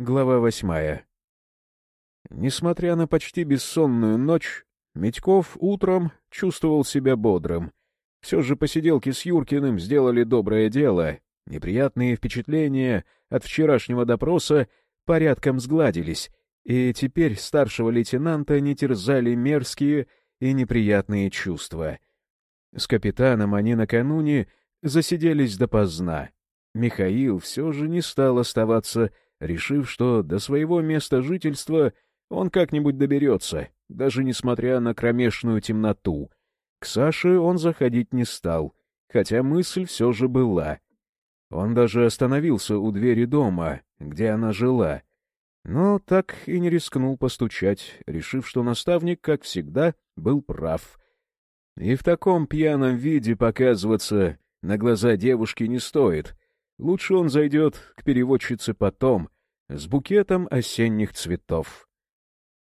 Глава восьмая. Несмотря на почти бессонную ночь, Медьков утром чувствовал себя бодрым. Все же посиделки с Юркиным сделали доброе дело. Неприятные впечатления от вчерашнего допроса порядком сгладились, и теперь старшего лейтенанта не терзали мерзкие и неприятные чувства. С капитаном они накануне засиделись допоздна. Михаил все же не стал оставаться решив, что до своего места жительства он как-нибудь доберется, даже несмотря на кромешную темноту. К Саше он заходить не стал, хотя мысль все же была. Он даже остановился у двери дома, где она жила, но так и не рискнул постучать, решив, что наставник, как всегда, был прав. И в таком пьяном виде показываться на глаза девушки не стоит. Лучше он зайдет к переводчице потом, с букетом осенних цветов.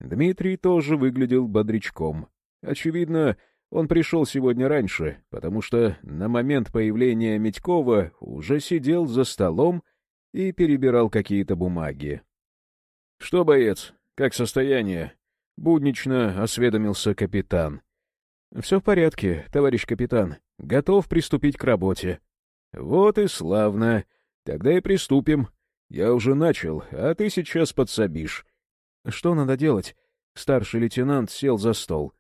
Дмитрий тоже выглядел бодрячком. Очевидно, он пришел сегодня раньше, потому что на момент появления Медькова уже сидел за столом и перебирал какие-то бумаги. — Что, боец, как состояние? — буднично осведомился капитан. — Все в порядке, товарищ капитан. Готов приступить к работе. — Вот и славно. Тогда и приступим. «Я уже начал, а ты сейчас подсобишь». «Что надо делать?» Старший лейтенант сел за стол.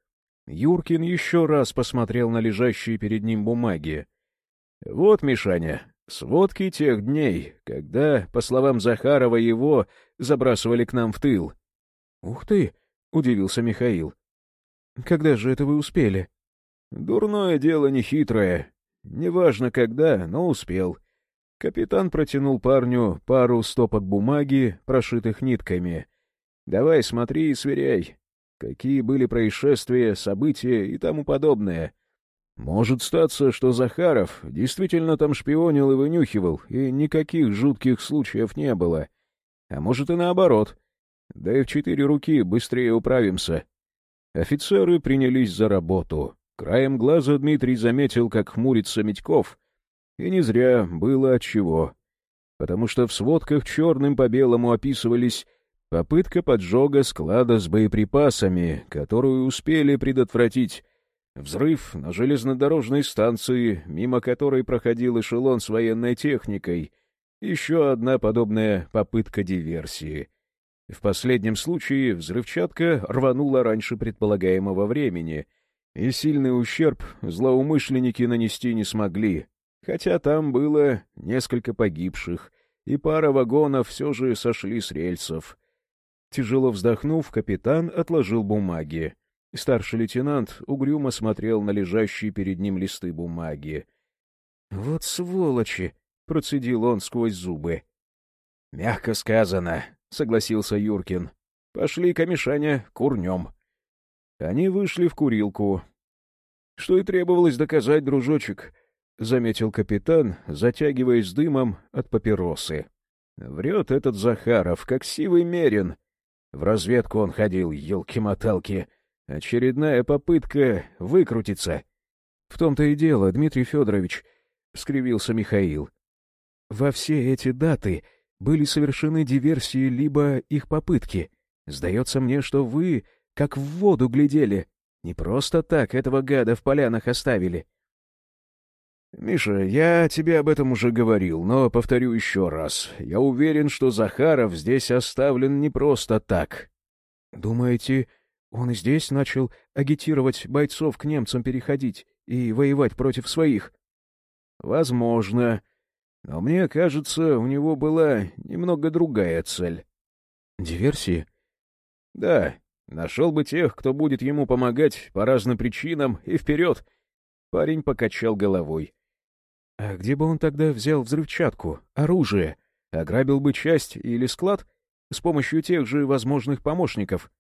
Юркин еще раз посмотрел на лежащие перед ним бумаги. «Вот, Мишаня, сводки тех дней, когда, по словам Захарова, его забрасывали к нам в тыл». «Ух ты!» — удивился Михаил. «Когда же это вы успели?» «Дурное дело нехитрое. Неважно когда, но успел. Капитан протянул парню пару стопок бумаги, прошитых нитками. «Давай, смотри и сверяй. Какие были происшествия, события и тому подобное. Может статься, что Захаров действительно там шпионил и вынюхивал, и никаких жутких случаев не было. А может и наоборот. Да и в четыре руки быстрее управимся». Офицеры принялись за работу. Краем глаза Дмитрий заметил, как хмурится Медьков — и не зря было отчего. Потому что в сводках черным по белому описывались попытка поджога склада с боеприпасами, которую успели предотвратить, взрыв на железнодорожной станции, мимо которой проходил эшелон с военной техникой, еще одна подобная попытка диверсии. В последнем случае взрывчатка рванула раньше предполагаемого времени, и сильный ущерб злоумышленники нанести не смогли, хотя там было несколько погибших, и пара вагонов все же сошли с рельсов. Тяжело вздохнув, капитан отложил бумаги. Старший лейтенант угрюмо смотрел на лежащие перед ним листы бумаги. — Вот сволочи! — процедил он сквозь зубы. — Мягко сказано, — согласился Юркин. — Пошли-ка, Мишаня, курнем. Они вышли в курилку. — Что и требовалось доказать, дружочек, — заметил капитан, затягиваясь дымом от папиросы. «Врет этот Захаров, как сивый мерин. В разведку он ходил, елки-моталки. Очередная попытка выкрутиться». «В том-то и дело, Дмитрий Федорович», — скривился Михаил. «Во все эти даты были совершены диверсии либо их попытки. Сдается мне, что вы как в воду глядели. Не просто так этого гада в полянах оставили». «Миша, я тебе об этом уже говорил, но повторю еще раз. Я уверен, что Захаров здесь оставлен не просто так». «Думаете, он здесь начал агитировать бойцов к немцам переходить и воевать против своих?» «Возможно. Но мне кажется, у него была немного другая цель». «Диверсии?» «Да. Нашел бы тех, кто будет ему помогать по разным причинам, и вперед!» Парень покачал головой. А где бы он тогда взял взрывчатку, оружие? Ограбил бы часть или склад с помощью тех же возможных помощников?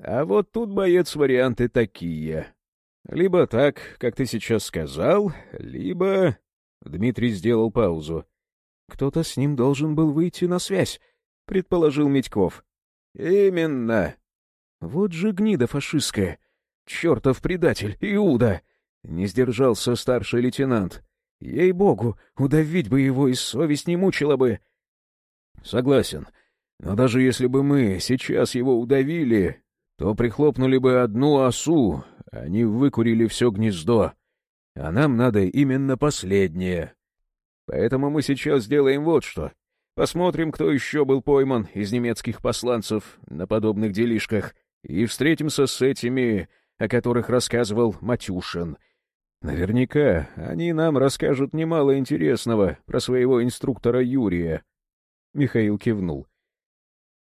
А вот тут, боец, варианты такие. Либо так, как ты сейчас сказал, либо... Дмитрий сделал паузу. Кто-то с ним должен был выйти на связь, предположил Медьков. Именно. Вот же гнида фашистская. Чертов предатель, Иуда! Не сдержался старший лейтенант. Ей-богу, удавить бы его и совесть не мучила бы. — Согласен. Но даже если бы мы сейчас его удавили, то прихлопнули бы одну осу, они выкурили все гнездо. А нам надо именно последнее. Поэтому мы сейчас сделаем вот что. Посмотрим, кто еще был пойман из немецких посланцев на подобных делишках, и встретимся с этими, о которых рассказывал Матюшин. Наверняка они нам расскажут немало интересного про своего инструктора Юрия. Михаил кивнул.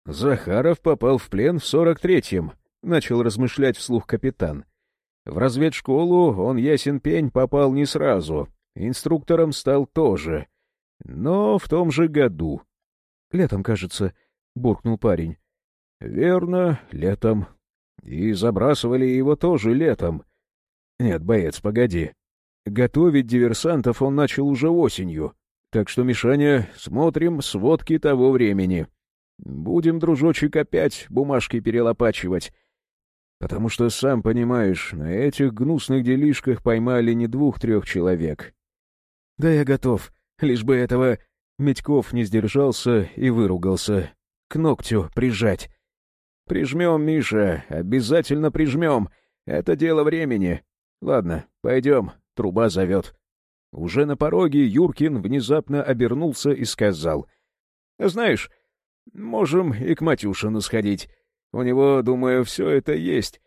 Захаров попал в плен в сорок третьем, начал размышлять вслух капитан. В разведшколу он, ясен пень, попал не сразу, инструктором стал тоже — но в том же году. — Летом, кажется, — буркнул парень. — Верно, летом. И забрасывали его тоже летом. Нет, боец, погоди. Готовить диверсантов он начал уже осенью. Так что, Мишаня, смотрим сводки того времени. Будем, дружочек, опять бумажки перелопачивать. Потому что, сам понимаешь, на этих гнусных делишках поймали не двух-трех человек. — Да я готов, Лишь бы этого Медьков не сдержался и выругался. К ногтю прижать. «Прижмем, Миша, обязательно прижмем. Это дело времени. Ладно, пойдем, труба зовет». Уже на пороге Юркин внезапно обернулся и сказал. «Знаешь, можем и к Матюшину сходить. У него, думаю, все это есть.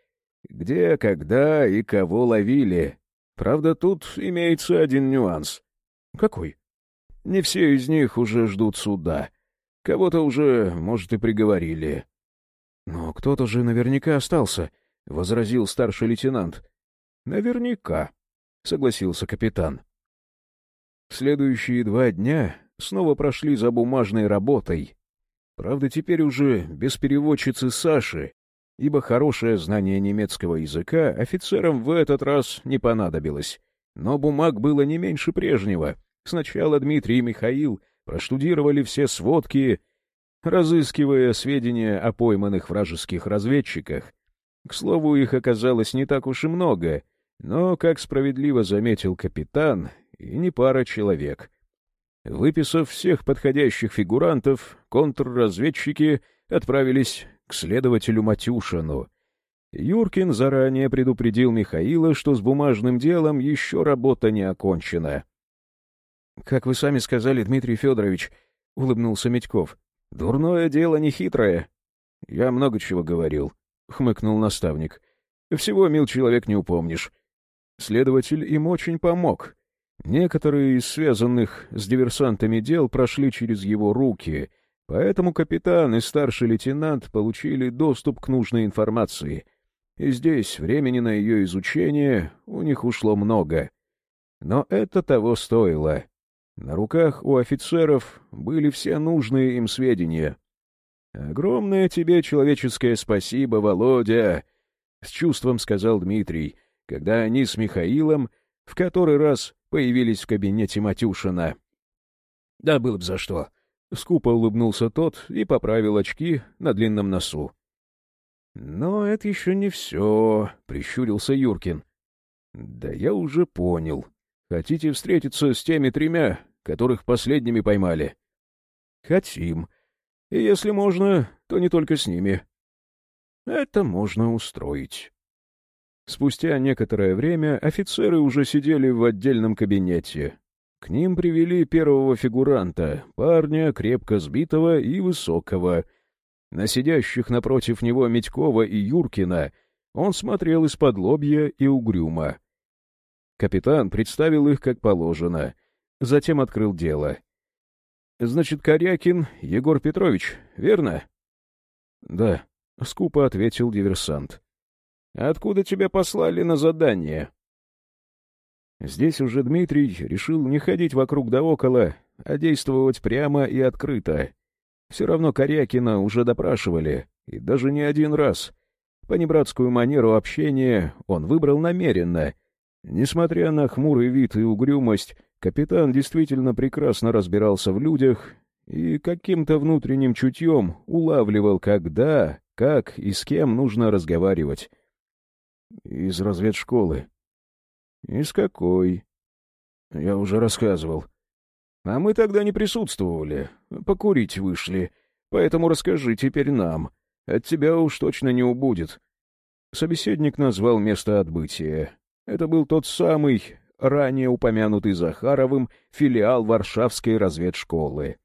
Где, когда и кого ловили. Правда, тут имеется один нюанс». «Какой?» Не все из них уже ждут суда. Кого-то уже, может, и приговорили. — Но кто-то же наверняка остался, — возразил старший лейтенант. — Наверняка, — согласился капитан. Следующие два дня снова прошли за бумажной работой. Правда, теперь уже без переводчицы Саши, ибо хорошее знание немецкого языка офицерам в этот раз не понадобилось. Но бумаг было не меньше прежнего — Сначала Дмитрий и Михаил проштудировали все сводки, разыскивая сведения о пойманных вражеских разведчиках. К слову, их оказалось не так уж и много, но, как справедливо заметил капитан, и не пара человек. Выписав всех подходящих фигурантов, контрразведчики отправились к следователю Матюшину. Юркин заранее предупредил Михаила, что с бумажным делом еще работа не окончена. — Как вы сами сказали, Дмитрий Федорович, — улыбнулся Медьков. — Дурное дело не хитрое. — Я много чего говорил, — хмыкнул наставник. — Всего, мил человек, не упомнишь. Следователь им очень помог. Некоторые из связанных с диверсантами дел прошли через его руки, поэтому капитан и старший лейтенант получили доступ к нужной информации. И здесь времени на ее изучение у них ушло много. Но это того стоило. На руках у офицеров были все нужные им сведения. «Огромное тебе человеческое спасибо, Володя!» — с чувством сказал Дмитрий, когда они с Михаилом в который раз появились в кабинете Матюшина. «Да было б за что!» — скупо улыбнулся тот и поправил очки на длинном носу. «Но это еще не все», — прищурился Юркин. «Да я уже понял. Хотите встретиться с теми тремя, которых последними поймали? Хотим. И если можно, то не только с ними. Это можно устроить. Спустя некоторое время офицеры уже сидели в отдельном кабинете. К ним привели первого фигуранта, парня крепко сбитого и высокого. На сидящих напротив него Медькова и Юркина он смотрел из-под лобья и угрюмо. Капитан представил их как положено, затем открыл дело. — Значит, Корякин Егор Петрович, верно? — Да, — скупо ответил диверсант. — Откуда тебя послали на задание? Здесь уже Дмитрий решил не ходить вокруг да около, а действовать прямо и открыто. Все равно Корякина уже допрашивали, и даже не один раз. Понебратскую манеру общения он выбрал намеренно — Несмотря на хмурый вид и угрюмость, капитан действительно прекрасно разбирался в людях и каким-то внутренним чутьем улавливал, когда, как и с кем нужно разговаривать. Из разведшколы. Из какой? Я уже рассказывал. А мы тогда не присутствовали. Покурить вышли. Поэтому расскажи теперь нам. От тебя уж точно не убудет». Собеседник назвал место отбытия. Это был тот самый, ранее упомянутый Захаровым, филиал Варшавской разведшколы.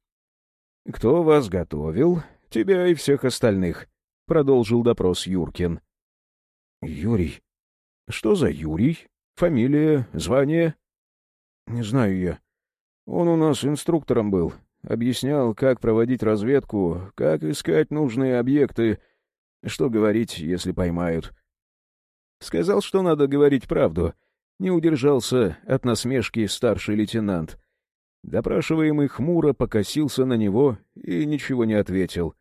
«Кто вас готовил? Тебя и всех остальных», — продолжил допрос Юркин. «Юрий. Что за Юрий? Фамилия, звание?» «Не знаю я. Он у нас инструктором был. Объяснял, как проводить разведку, как искать нужные объекты, что говорить, если поймают. Сказал, что надо говорить правду. Не удержался от насмешки старший лейтенант. Допрашиваемый хмуро покосился на него и ничего не ответил.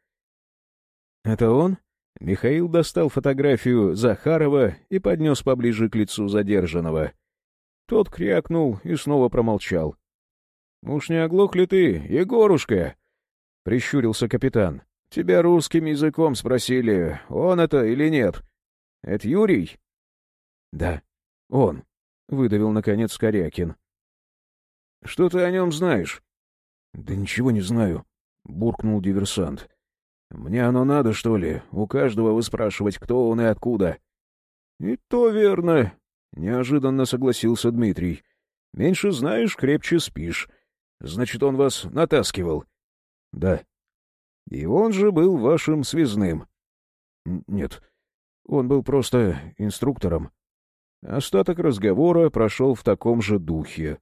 «Это он?» Михаил достал фотографию Захарова и поднес поближе к лицу задержанного. Тот крякнул и снова промолчал. «Уж не оглох ли ты, Егорушка?» — прищурился капитан. «Тебя русским языком спросили, он это или нет? Это Юрий?» «Да, он», — выдавил, наконец, Корякин. «Что ты о нем знаешь?» «Да ничего не знаю», — буркнул диверсант. «Мне оно надо, что ли? У каждого выспрашивать, кто он и откуда?» «И то верно», — неожиданно согласился Дмитрий. «Меньше знаешь, крепче спишь. Значит, он вас натаскивал?» «Да». «И он же был вашим связным?» «Нет, он был просто инструктором». Остаток разговора прошел в таком же духе.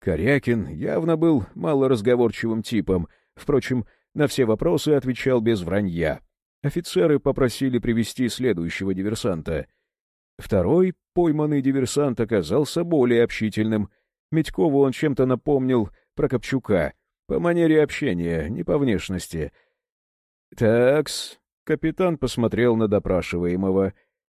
Корякин явно был малоразговорчивым типом, впрочем, на все вопросы отвечал без вранья. Офицеры попросили привести следующего диверсанта. Второй пойманный диверсант оказался более общительным. Медькову он чем-то напомнил про Копчука, по манере общения, не по внешности. «Такс», — капитан посмотрел на допрашиваемого.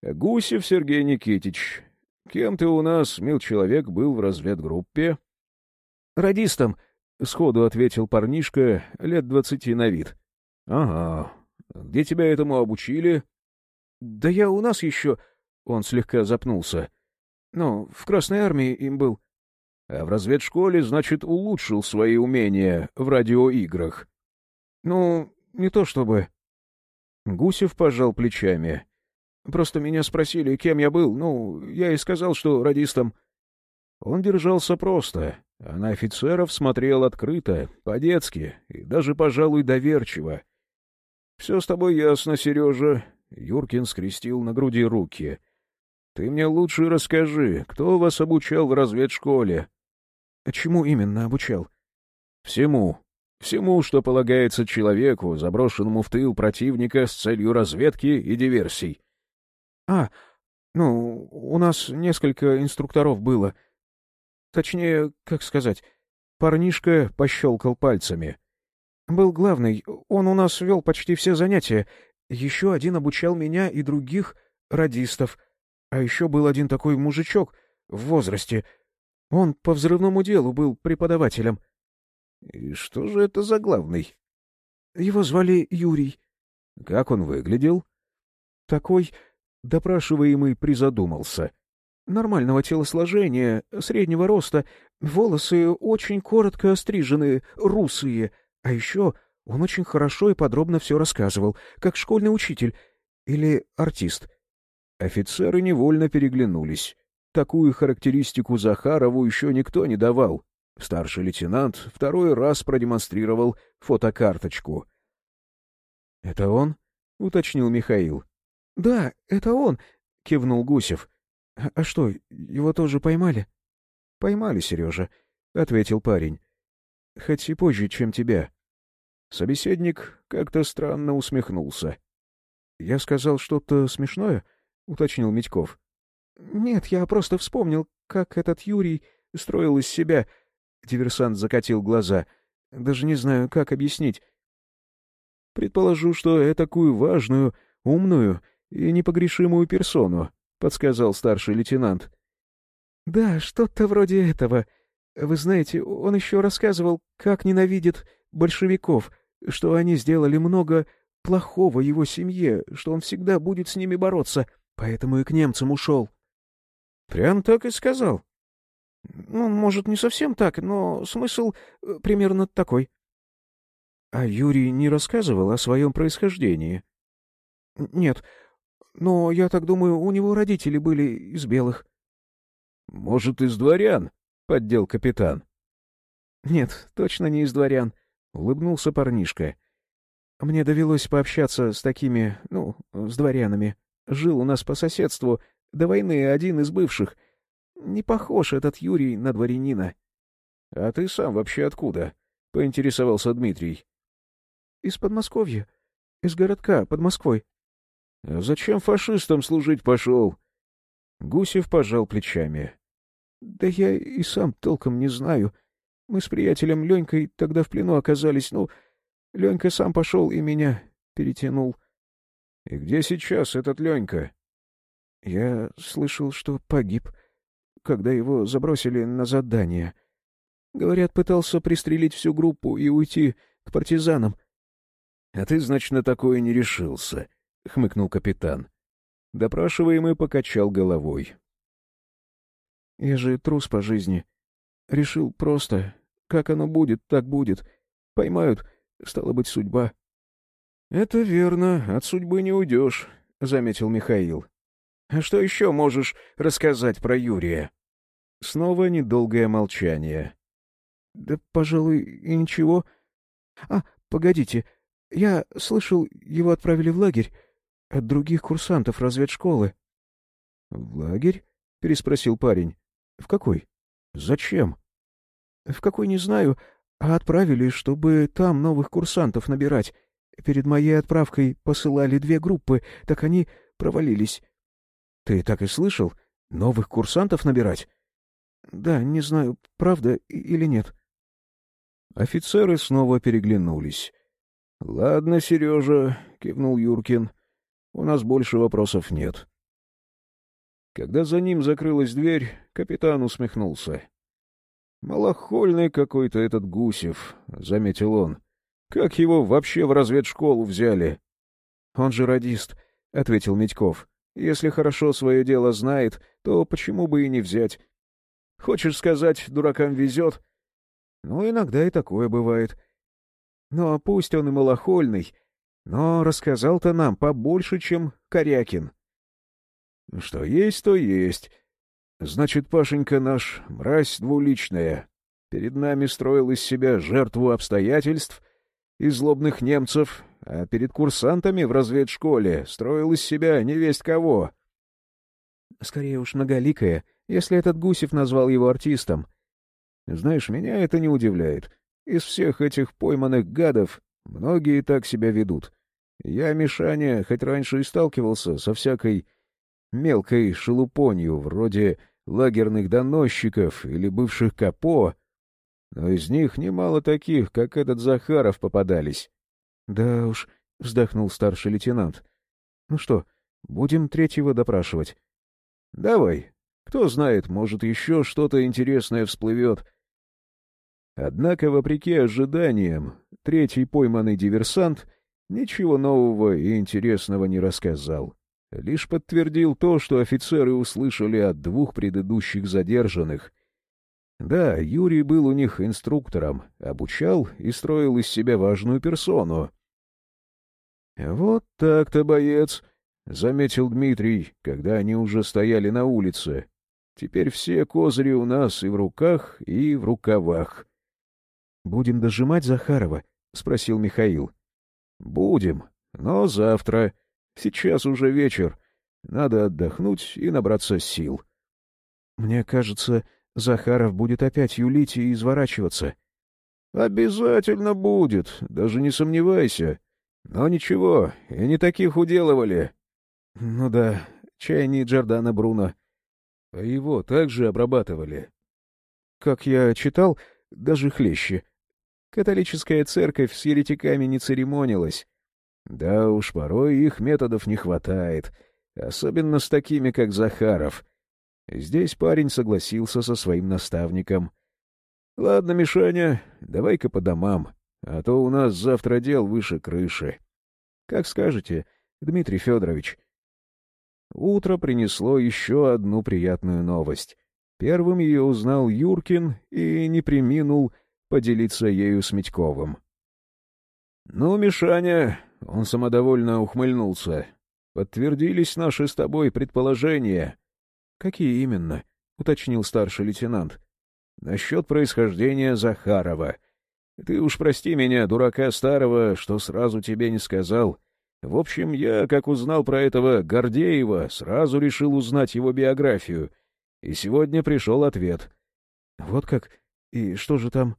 «Гусев Сергей Никитич, Кем ты у нас, мил человек, был в разведгруппе? — Радистом, — сходу ответил парнишка, лет двадцати на вид. — Ага. Где тебя этому обучили? — Да я у нас еще... Он слегка запнулся. — Ну, в Красной Армии им был. — А в разведшколе, значит, улучшил свои умения в радиоиграх. — Ну, не то чтобы... Гусев пожал плечами. Просто меня спросили, кем я был. Ну, я и сказал, что радистом. Он держался просто, а на офицеров смотрел открыто, по-детски и даже, пожалуй, доверчиво. — Все с тобой ясно, Сережа. Юркин скрестил на груди руки. — Ты мне лучше расскажи, кто вас обучал в разведшколе? — А чему именно обучал? — Всему. Всему, что полагается человеку, заброшенному в тыл противника с целью разведки и диверсий. «А, ну, у нас несколько инструкторов было. Точнее, как сказать, парнишка пощелкал пальцами. Был главный, он у нас вел почти все занятия. Еще один обучал меня и других радистов. А еще был один такой мужичок в возрасте. Он по взрывному делу был преподавателем. — И что же это за главный? — Его звали Юрий. — Как он выглядел? — Такой Допрашиваемый призадумался. Нормального телосложения, среднего роста, волосы очень коротко острижены, русые. А еще он очень хорошо и подробно все рассказывал, как школьный учитель или артист. Офицеры невольно переглянулись. Такую характеристику Захарову еще никто не давал. Старший лейтенант второй раз продемонстрировал фотокарточку. — Это он? — уточнил Михаил. — Да, это он, — кивнул Гусев. А, — А что, его тоже поймали? — Поймали, Сережа, — ответил парень. — Хоть и позже, чем тебя. Собеседник как-то странно усмехнулся. — Я сказал что-то смешное? — уточнил Митьков. — Нет, я просто вспомнил, как этот Юрий строил из себя... Диверсант закатил глаза. Даже не знаю, как объяснить. Предположу, что такую важную, умную и непогрешимую персону», — подсказал старший лейтенант. «Да, что-то вроде этого. Вы знаете, он еще рассказывал, как ненавидит большевиков, что они сделали много плохого его семье, что он всегда будет с ними бороться, поэтому и к немцам ушел». «Прям так и сказал?» «Ну, может, не совсем так, но смысл э, примерно такой». А Юрий не рассказывал о своем происхождении? — Нет, но, я так думаю, у него родители были из белых. — Может, из дворян? — поддел капитан. — Нет, точно не из дворян, — улыбнулся парнишка. — Мне довелось пообщаться с такими, ну, с дворянами. Жил у нас по соседству, до войны один из бывших. Не похож этот Юрий на дворянина. — А ты сам вообще откуда? — поинтересовался Дмитрий. — Из Подмосковья. Из городка под Москвой. — А зачем фашистам служить пошел? Гусев пожал плечами. — Да я и сам толком не знаю. Мы с приятелем Ленькой тогда в плену оказались. Ну, Ленька сам пошел и меня перетянул. — И где сейчас этот Ленька? — Я слышал, что погиб, когда его забросили на задание. Говорят, пытался пристрелить всю группу и уйти к партизанам. — А ты, значит, на такое не решился, — хмыкнул капитан. Допрашиваемый покачал головой. — Я же трус по жизни. Решил просто, как оно будет, так будет. Поймают, стало быть, судьба. — Это верно, от судьбы не уйдешь, — заметил Михаил. — А что еще можешь рассказать про Юрия? Снова недолгое молчание. — Да, пожалуй, и ничего. А, погодите, я слышал, его отправили в лагерь от других курсантов разведшколы. — В лагерь? — переспросил парень. — В какой? Зачем? — В какой не знаю, а отправили, чтобы там новых курсантов набирать. Перед моей отправкой посылали две группы, так они провалились. — Ты так и слышал? Новых курсантов набирать? — Да, не знаю, правда или нет. Офицеры снова переглянулись. — Ладно, Сережа, — кивнул Юркин, — у нас больше вопросов нет. Когда за ним закрылась дверь, капитан усмехнулся. — Малохольный какой-то этот Гусев, — заметил он. — Как его вообще в разведшколу взяли? — Он же радист, — ответил Медьков. — Если хорошо свое дело знает, то почему бы и не взять? Хочешь сказать, дуракам везет? Ну, иногда и такое бывает. Но пусть он и малохольный, но рассказал-то нам побольше, чем Корякин. Что есть, то есть. Значит, Пашенька наш мразь двуличная. Перед нами строил из себя жертву обстоятельств и злобных немцев, а перед курсантами в разведшколе строил из себя невесть кого. Скорее уж многоликая, если этот Гусев назвал его артистом. Знаешь, меня это не удивляет. Из всех этих пойманных гадов многие так себя ведут. Я, Мишаня, хоть раньше и сталкивался со всякой мелкой шелупонью, вроде лагерных доносчиков или бывших капо, но из них немало таких, как этот Захаров, попадались. — Да уж, — вздохнул старший лейтенант. — Ну что, будем третьего допрашивать? — Давай. Кто знает, может, еще что-то интересное всплывет. Однако, вопреки ожиданиям, третий пойманный диверсант ничего нового и интересного не рассказал. Лишь подтвердил то, что офицеры услышали от двух предыдущих задержанных. Да, Юрий был у них инструктором, обучал и строил из себя важную персону. «Вот так-то, боец!» — заметил Дмитрий, когда они уже стояли на улице. «Теперь все козыри у нас и в руках, и в рукавах». — Будем дожимать Захарова? — спросил Михаил. — Будем, но завтра. Сейчас уже вечер. Надо отдохнуть и набраться сил. — Мне кажется, Захаров будет опять юлить и изворачиваться. — Обязательно будет, даже не сомневайся. Но ничего, и не таких уделывали. — Ну да, чай не Джордана Бруно. А его также обрабатывали. — Как я читал, даже хлеще. — Католическая церковь с еретиками не церемонилась. Да уж, порой их методов не хватает, особенно с такими, как Захаров. Здесь парень согласился со своим наставником. — Ладно, Мишаня, давай-ка по домам, а то у нас завтра дел выше крыши. — Как скажете, Дмитрий Федорович. Утро принесло еще одну приятную новость. Первым ее узнал Юркин и не приминул поделиться ею с Митьковым. «Ну, Мишаня...» — он самодовольно ухмыльнулся. «Подтвердились наши с тобой предположения». «Какие именно?» — уточнил старший лейтенант. «Насчет происхождения Захарова. Ты уж прости меня, дурака старого, что сразу тебе не сказал. В общем, я, как узнал про этого Гордеева, сразу решил узнать его биографию. И сегодня пришел ответ». «Вот как? И что же там?»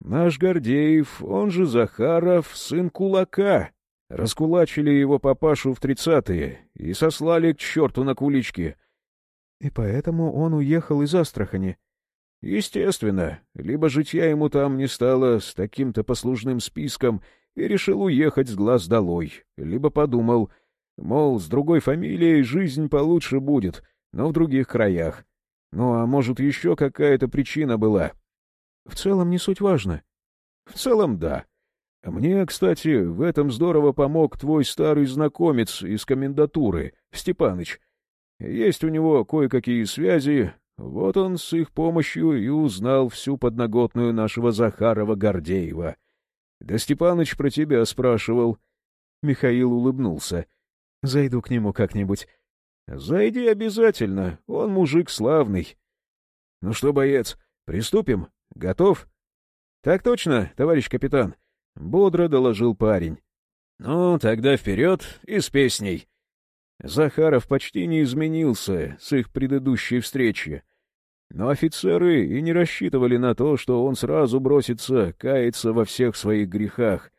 Наш Гордеев, он же Захаров, сын кулака. Раскулачили его папашу в тридцатые и сослали к черту на кулички. И поэтому он уехал из Астрахани. Естественно, либо житья ему там не стало с таким-то послужным списком и решил уехать с глаз долой, либо подумал, мол, с другой фамилией жизнь получше будет, но в других краях. Ну, а может, еще какая-то причина была — в целом не суть важно. В целом, да. Мне, кстати, в этом здорово помог твой старый знакомец из комендатуры, Степаныч. Есть у него кое-какие связи, вот он с их помощью и узнал всю подноготную нашего Захарова Гордеева. Да Степаныч про тебя спрашивал. Михаил улыбнулся. Зайду к нему как-нибудь. Зайди обязательно, он мужик славный. Ну что, боец, приступим? Готов? — Так точно, товарищ капитан, — бодро доложил парень. — Ну, тогда вперед и с песней. Захаров почти не изменился с их предыдущей встречи. Но офицеры и не рассчитывали на то, что он сразу бросится каяться во всех своих грехах.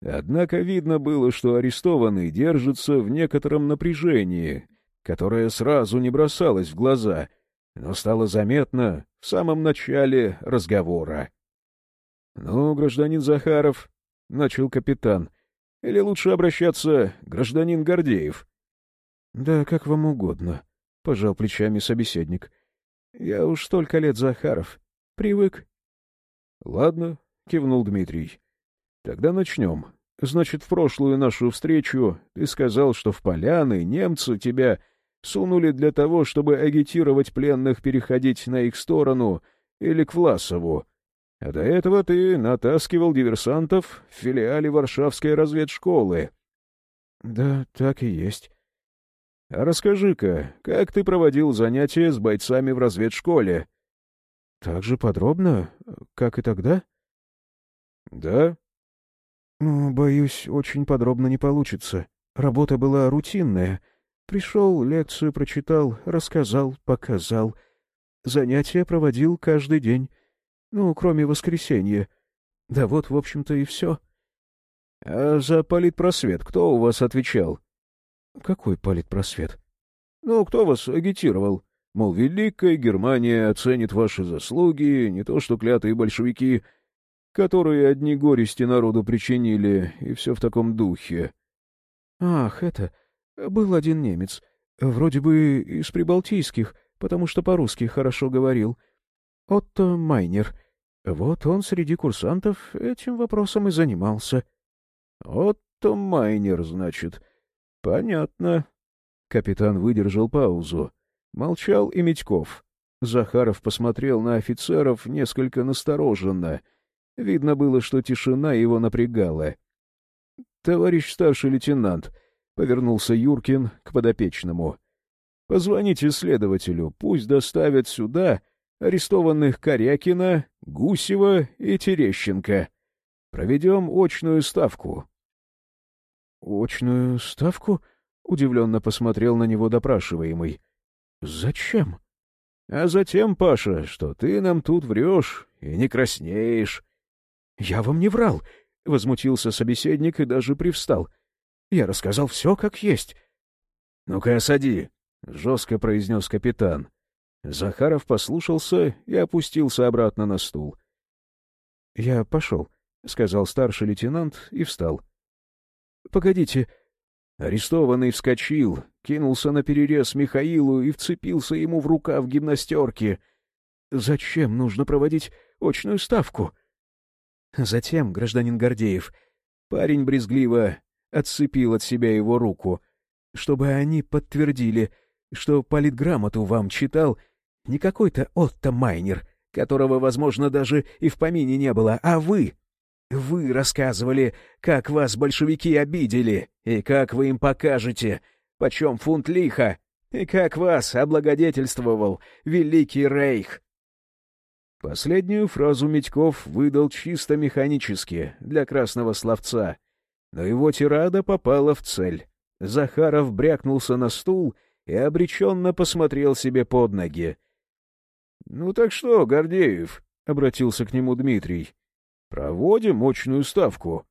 Однако видно было, что арестованный держится в некотором напряжении, которое сразу не бросалось в глаза, но стало заметно в самом начале разговора. — Ну, гражданин Захаров, — начал капитан, — или лучше обращаться гражданин Гордеев? — Да, как вам угодно, — пожал плечами собеседник. — Я уж столько лет Захаров. Привык. — Ладно, — кивнул Дмитрий. — Тогда начнем. Значит, в прошлую нашу встречу ты сказал, что в поляны немцы тебя сунули для того, чтобы агитировать пленных переходить на их сторону или к Власову. А до этого ты натаскивал диверсантов в филиале Варшавской разведшколы. — Да, так и есть. — А расскажи-ка, как ты проводил занятия с бойцами в разведшколе? — Так же подробно, как и тогда? — Да. — Ну, боюсь, очень подробно не получится. Работа была рутинная — Пришел, лекцию прочитал, рассказал, показал. Занятия проводил каждый день. Ну, кроме воскресенья. Да вот, в общем-то, и все. — А за политпросвет кто у вас отвечал? — Какой политпросвет? — Ну, кто вас агитировал? Мол, Великая Германия оценит ваши заслуги, не то что клятые большевики, которые одни горести народу причинили, и все в таком духе. — Ах, это... Был один немец, вроде бы из прибалтийских, потому что по-русски хорошо говорил. Отто Майнер. Вот он среди курсантов этим вопросом и занимался. — Отто Майнер, значит. Понятно. Капитан выдержал паузу. Молчал и Медьков. Захаров посмотрел на офицеров несколько настороженно. Видно было, что тишина его напрягала. — Товарищ старший лейтенант, — Повернулся Юркин к подопечному. — Позвоните следователю, пусть доставят сюда арестованных Корякина, Гусева и Терещенко. Проведем очную ставку. — Очную ставку? — удивленно посмотрел на него допрашиваемый. — Зачем? — А затем, Паша, что ты нам тут врешь и не краснеешь. — Я вам не врал! — возмутился собеседник и даже привстал. Я рассказал все как есть. — Ну-ка, осади, — жестко произнес капитан. Захаров послушался и опустился обратно на стул. — Я пошел, — сказал старший лейтенант и встал. — Погодите. Арестованный вскочил, кинулся на перерез Михаилу и вцепился ему в рукав гимнастерки. — Зачем нужно проводить очную ставку? — Затем, гражданин Гордеев. Парень брезгливо отцепил от себя его руку, чтобы они подтвердили, что политграмоту вам читал не какой-то Отто Майнер, которого, возможно, даже и в помине не было, а вы. Вы рассказывали, как вас большевики обидели, и как вы им покажете, почем фунт лиха, и как вас облагодетельствовал Великий Рейх. Последнюю фразу Митьков выдал чисто механически, для красного словца, но его тирада попала в цель. Захаров брякнулся на стул и обреченно посмотрел себе под ноги. — Ну так что, Гордеев? — обратился к нему Дмитрий. — Проводим мощную ставку.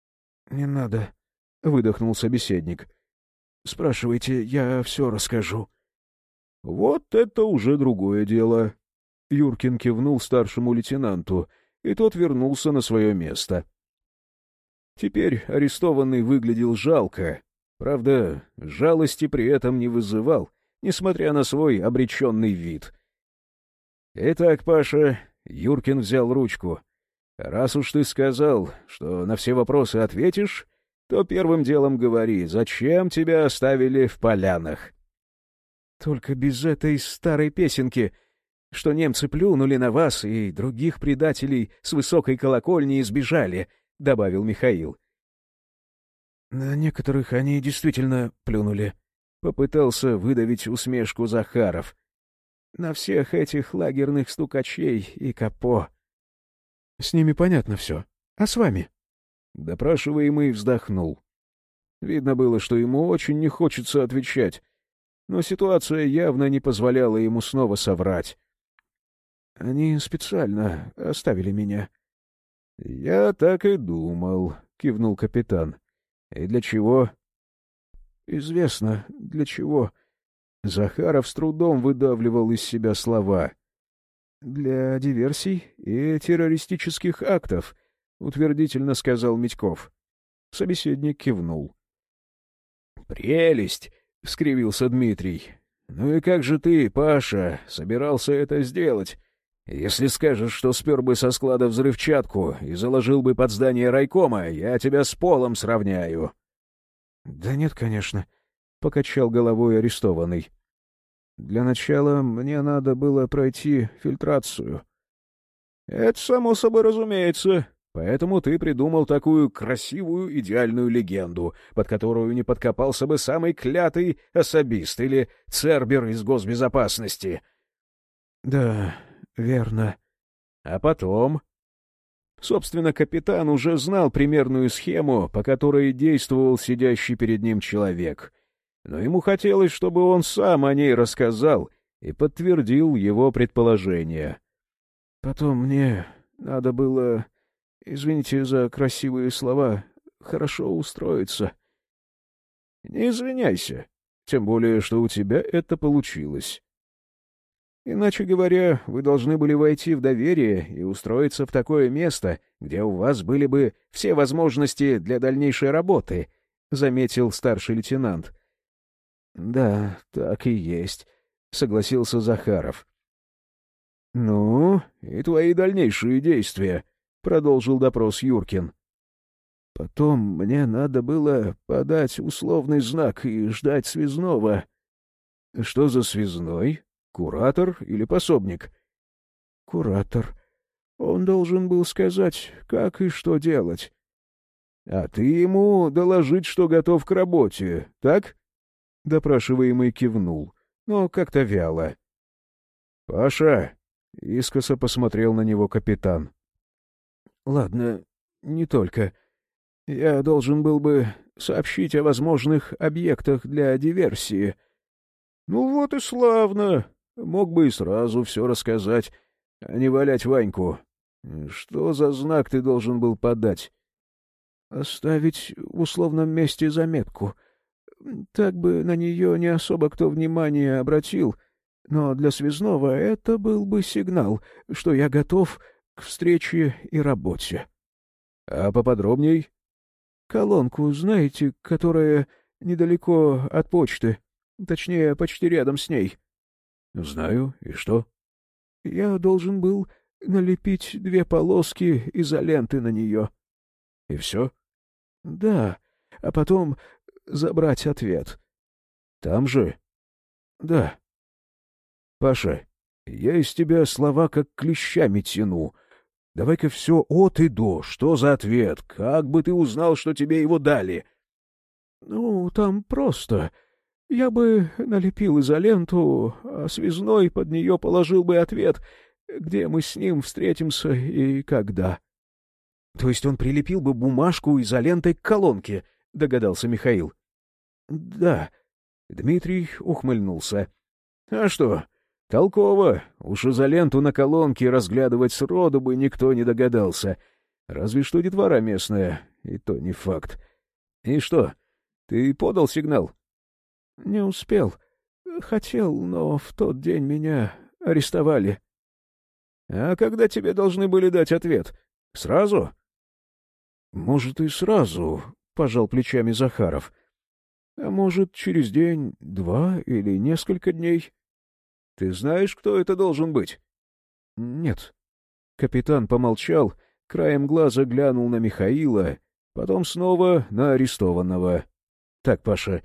— Не надо, — выдохнул собеседник. — Спрашивайте, я все расскажу. — Вот это уже другое дело. Юркин кивнул старшему лейтенанту, и тот вернулся на свое место. Теперь арестованный выглядел жалко, Правда, жалости при этом не вызывал, несмотря на свой обреченный вид. «Итак, Паша», — Юркин взял ручку, — «раз уж ты сказал, что на все вопросы ответишь, то первым делом говори, зачем тебя оставили в полянах?» «Только без этой старой песенки, что немцы плюнули на вас и других предателей с высокой колокольни избежали», — добавил Михаил. На некоторых они действительно плюнули. Попытался выдавить усмешку Захаров. На всех этих лагерных стукачей и капо. С ними понятно все. А с вами? Допрашиваемый вздохнул. Видно было, что ему очень не хочется отвечать, но ситуация явно не позволяла ему снова соврать. Они специально оставили меня. — Я так и думал, — кивнул капитан. И для чего? Известно, для чего. Захаров с трудом выдавливал из себя слова. Для диверсий и террористических актов, утвердительно сказал Митьков. Собеседник кивнул. Прелесть, скривился Дмитрий. Ну и как же ты, Паша, собирался это сделать? Если скажешь, что спер бы со склада взрывчатку и заложил бы под здание райкома, я тебя с полом сравняю. — Да нет, конечно, — покачал головой арестованный. — Для начала мне надо было пройти фильтрацию. — Это само собой разумеется. Поэтому ты придумал такую красивую идеальную легенду, под которую не подкопался бы самый клятый особист или цербер из госбезопасности. — Да, Верно. А потом... Собственно, капитан уже знал примерную схему, по которой действовал сидящий перед ним человек. Но ему хотелось, чтобы он сам о ней рассказал и подтвердил его предположение. Потом мне надо было, извините за красивые слова, хорошо устроиться. — Не извиняйся, тем более, что у тебя это получилось. Иначе говоря, вы должны были войти в доверие и устроиться в такое место, где у вас были бы все возможности для дальнейшей работы, — заметил старший лейтенант. — Да, так и есть, — согласился Захаров. — Ну, и твои дальнейшие действия, — продолжил допрос Юркин. — Потом мне надо было подать условный знак и ждать связного. — Что за связной? Куратор или пособник? Куратор. Он должен был сказать, как и что делать. А ты ему доложить, что готов к работе, так? Допрашиваемый кивнул, но как-то вяло. Паша, искоса посмотрел на него капитан. Ладно, не только. Я должен был бы сообщить о возможных объектах для диверсии. Ну вот и славно. Мог бы и сразу все рассказать, а не валять Ваньку. Что за знак ты должен был подать? Оставить в условном месте заметку. Так бы на нее не особо кто внимание обратил, но для связного это был бы сигнал, что я готов к встрече и работе. — А поподробней? — Колонку, знаете, которая недалеко от почты, точнее, почти рядом с ней. —— Знаю. И что? — Я должен был налепить две полоски изоленты на нее. — И все? — Да. А потом забрать ответ. — Там же? — Да. — Паша, я из тебя слова как клещами тяну. Давай-ка все от и до. Что за ответ? Как бы ты узнал, что тебе его дали? — Ну, там просто. Я бы налепил изоленту, а связной под нее положил бы ответ, где мы с ним встретимся и когда. — То есть он прилепил бы бумажку изолентой к колонке, — догадался Михаил. — Да. Дмитрий ухмыльнулся. — А что, толково. Уж изоленту на колонке разглядывать сроду бы никто не догадался. Разве что детвора местная, и то не факт. — И что, ты подал сигнал? — Не успел. Хотел, но в тот день меня арестовали. — А когда тебе должны были дать ответ? Сразу? — Может, и сразу, — пожал плечами Захаров. — А может, через день, два или несколько дней. — Ты знаешь, кто это должен быть? — Нет. Капитан помолчал, краем глаза глянул на Михаила, потом снова на арестованного. — Так, Паша,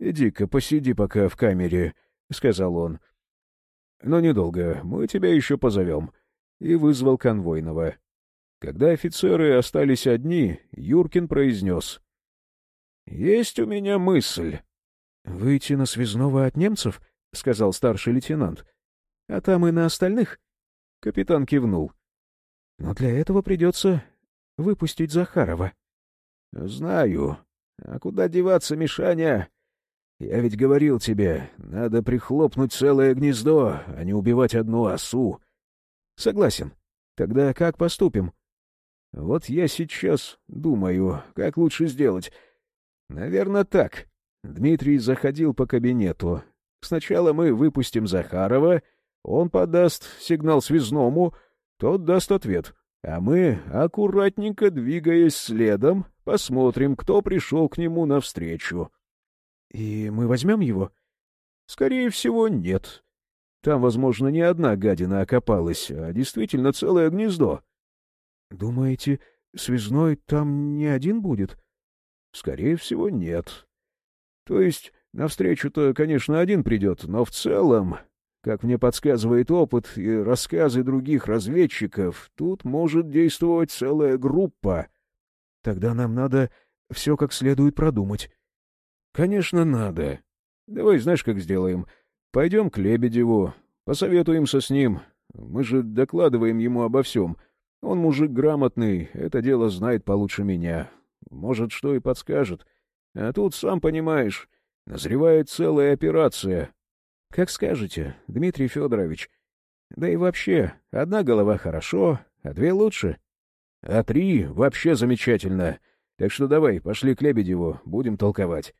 иди-ка посиди пока в камере, — сказал он. — Но недолго, мы тебя еще позовем. И вызвал конвойного. Когда офицеры остались одни, Юркин произнес. — Есть у меня мысль. — Выйти на связного от немцев? — сказал старший лейтенант. — А там и на остальных? Капитан кивнул. — Но для этого придется выпустить Захарова. — Знаю. А куда деваться, Мишаня? Я ведь говорил тебе, надо прихлопнуть целое гнездо, а не убивать одну осу. — Согласен. Тогда как поступим? — Вот я сейчас думаю, как лучше сделать. Наверное, так. Дмитрий заходил по кабинету. Сначала мы выпустим Захарова, он подаст сигнал связному, тот даст ответ. А мы, аккуратненько двигаясь следом, посмотрим, кто пришел к нему навстречу. — И мы возьмем его? — Скорее всего, нет. Там, возможно, не одна гадина окопалась, а действительно целое гнездо. — Думаете, связной там не один будет? — Скорее всего, нет. То есть, навстречу-то, конечно, один придет, но в целом как мне подсказывает опыт и рассказы других разведчиков, тут может действовать целая группа. Тогда нам надо все как следует продумать. — Конечно, надо. Давай знаешь, как сделаем? Пойдем к Лебедеву, посоветуемся с ним. Мы же докладываем ему обо всем. Он мужик грамотный, это дело знает получше меня. Может, что и подскажет. А тут, сам понимаешь, назревает целая операция. — Как скажете, Дмитрий Федорович. Да и вообще, одна голова хорошо, а две лучше. — А три вообще замечательно. Так что давай, пошли к Лебедеву, будем толковать. —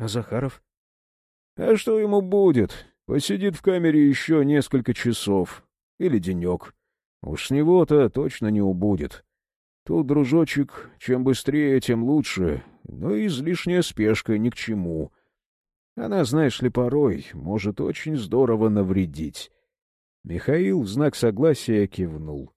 А Захаров? — А что ему будет? Посидит в камере еще несколько часов. Или денек. Уж с него-то точно не убудет. Тут, дружочек, чем быстрее, тем лучше, но излишняя спешка ни к чему. Она, знаешь ли, порой может очень здорово навредить. Михаил в знак согласия кивнул.